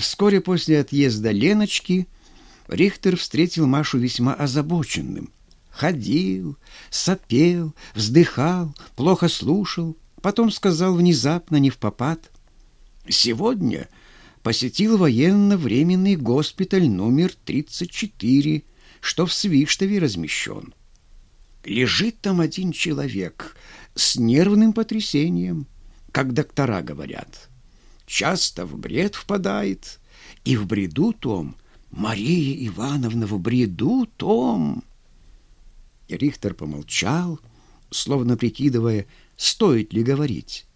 Вскоре после отъезда Леночки Рихтер встретил Машу весьма озабоченным. Ходил, сопел, вздыхал, плохо слушал, потом сказал внезапно, не в попад. «Сегодня посетил военно-временный госпиталь номер 34, что в Свиштове размещен. Лежит там один человек с нервным потрясением, как доктора говорят. Часто в бред впадает, и в бреду том, Мария Ивановна, в бреду том... Рихтер помолчал, словно прикидывая, стоит ли говорить.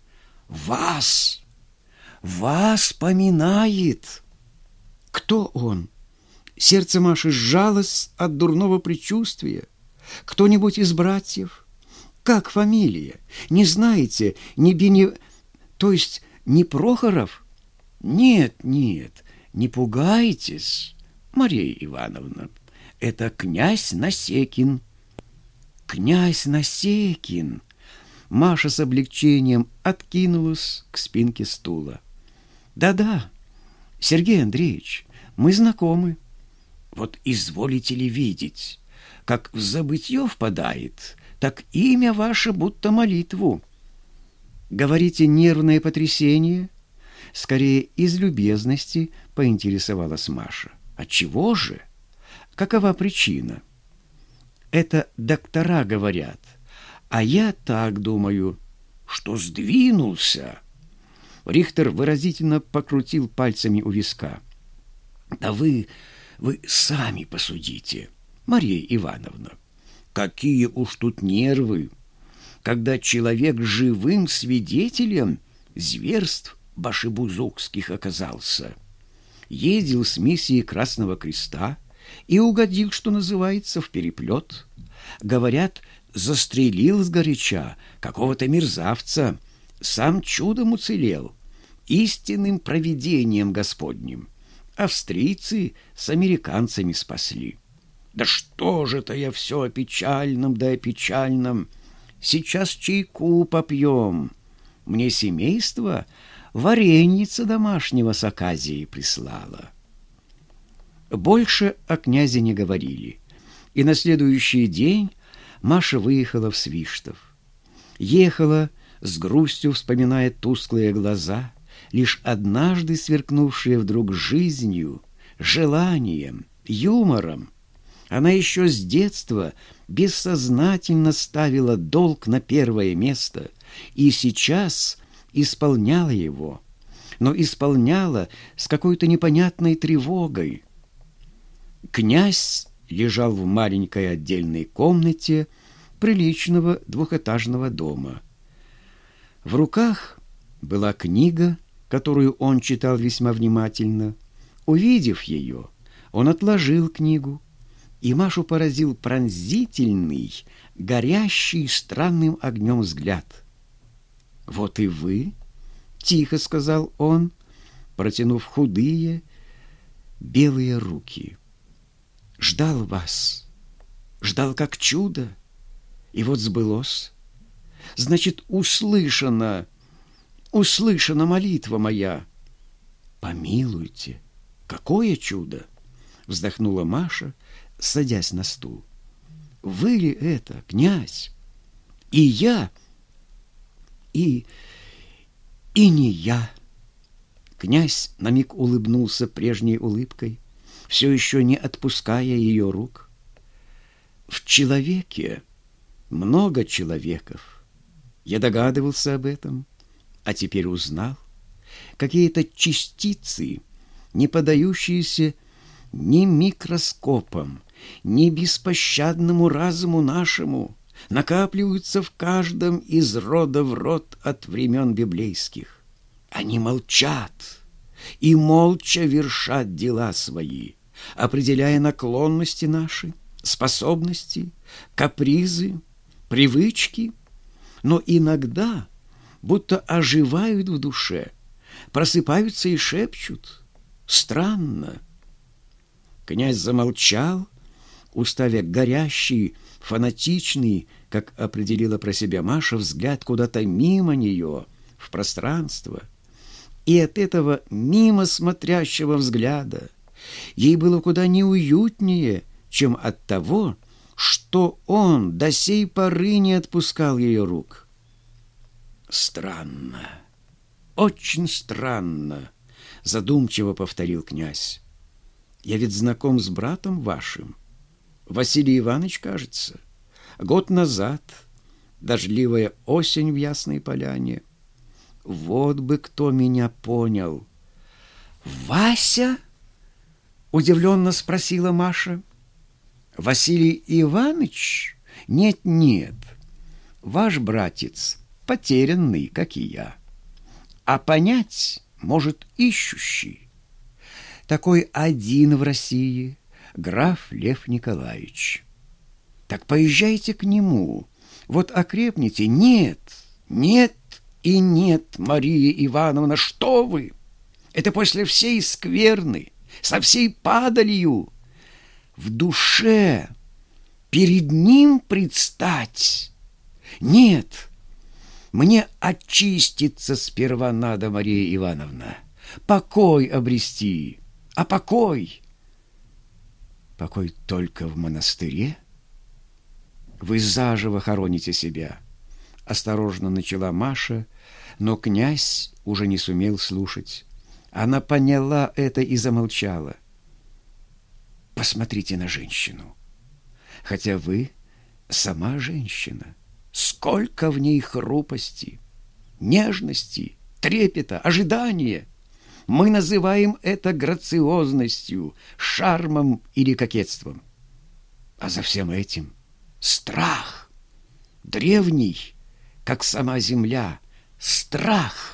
«Вас! Вас поминает!» «Кто он?» Сердце Маши сжалось от дурного предчувствия. «Кто-нибудь из братьев?» «Как фамилия? Не знаете? Не Бене... То есть не Прохоров?» «Нет, нет, не пугайтесь, Мария Ивановна. Это князь Насекин». «Князь Насекин!» Маша с облегчением откинулась к спинке стула. «Да-да, Сергей Андреевич, мы знакомы. Вот изволите ли видеть, как в забытье впадает, так имя ваше будто молитву. Говорите, нервное потрясение?» Скорее, из любезности поинтересовалась Маша. «Отчего же? Какова причина?» Это доктора говорят. А я так думаю, что сдвинулся. Рихтер выразительно покрутил пальцами у виска. Да вы, вы сами посудите, Мария Ивановна. Какие уж тут нервы, когда человек живым свидетелем зверств башибузукских оказался. Ездил с миссией Красного Креста, и угодил, что называется, в переплет. Говорят, застрелил сгоряча какого-то мерзавца, сам чудом уцелел, истинным провидением Господним. Австрийцы с американцами спасли. Да что же это я все о печальном да о печальном? Сейчас чайку попьем. Мне семейство вареница домашнего с Аказией прислала. Больше о князе не говорили. И на следующий день Маша выехала в Свиштов. Ехала, с грустью вспоминая тусклые глаза, лишь однажды сверкнувшие вдруг жизнью, желанием, юмором. Она еще с детства бессознательно ставила долг на первое место и сейчас исполняла его, но исполняла с какой-то непонятной тревогой, Князь лежал в маленькой отдельной комнате приличного двухэтажного дома. В руках была книга, которую он читал весьма внимательно. Увидев ее, он отложил книгу, и Машу поразил пронзительный, горящий странным огнем взгляд. «Вот и вы!» — тихо сказал он, протянув худые, белые руки — ждал вас, ждал как чудо, и вот сбылось. Значит, услышана, услышана молитва моя. Помилуйте, какое чудо! Вздохнула Маша, садясь на стул. Вы ли это, князь? И я, и... и не я. Князь на миг улыбнулся прежней улыбкой, все еще не отпуская ее рук. В человеке много человеков. Я догадывался об этом, а теперь узнал. Какие-то частицы, не подающиеся ни микроскопом, ни беспощадному разуму нашему, накапливаются в каждом из рода в род от времен библейских. Они молчат и молча вершат дела свои — определяя наклонности наши, способности, капризы, привычки, но иногда будто оживают в душе, просыпаются и шепчут. Странно. Князь замолчал, уставя горящий, фанатичный, как определила про себя Маша, взгляд куда-то мимо нее, в пространство. И от этого мимо смотрящего взгляда ей было куда неуютнее, чем от того, что он до сей поры не отпускал ее рук. «Странно, очень странно», — задумчиво повторил князь. «Я ведь знаком с братом вашим, Василий Иванович, кажется, год назад, дождливая осень в Ясной Поляне. Вот бы кто меня понял». «Вася?» — удивленно спросила Маша. — Василий Иванович? Нет-нет, ваш братец потерянный, как и я. А понять может ищущий. Такой один в России, граф Лев Николаевич. Так поезжайте к нему, вот окрепните. Нет, нет и нет, Мария Ивановна, что вы? Это после всей скверны, со всей падалью в душе перед ним предстать. Нет, мне очиститься сперва надо, Мария Ивановна, покой обрести, а покой... Покой только в монастыре? Вы заживо хороните себя. Осторожно начала Маша, но князь уже не сумел слушать. Она поняла это и замолчала. Посмотрите на женщину. Хотя вы сама женщина. Сколько в ней хрупости, нежности, трепета, ожидания. Мы называем это грациозностью, шармом или кокетством. А за всем этим страх, древний, как сама земля, страх —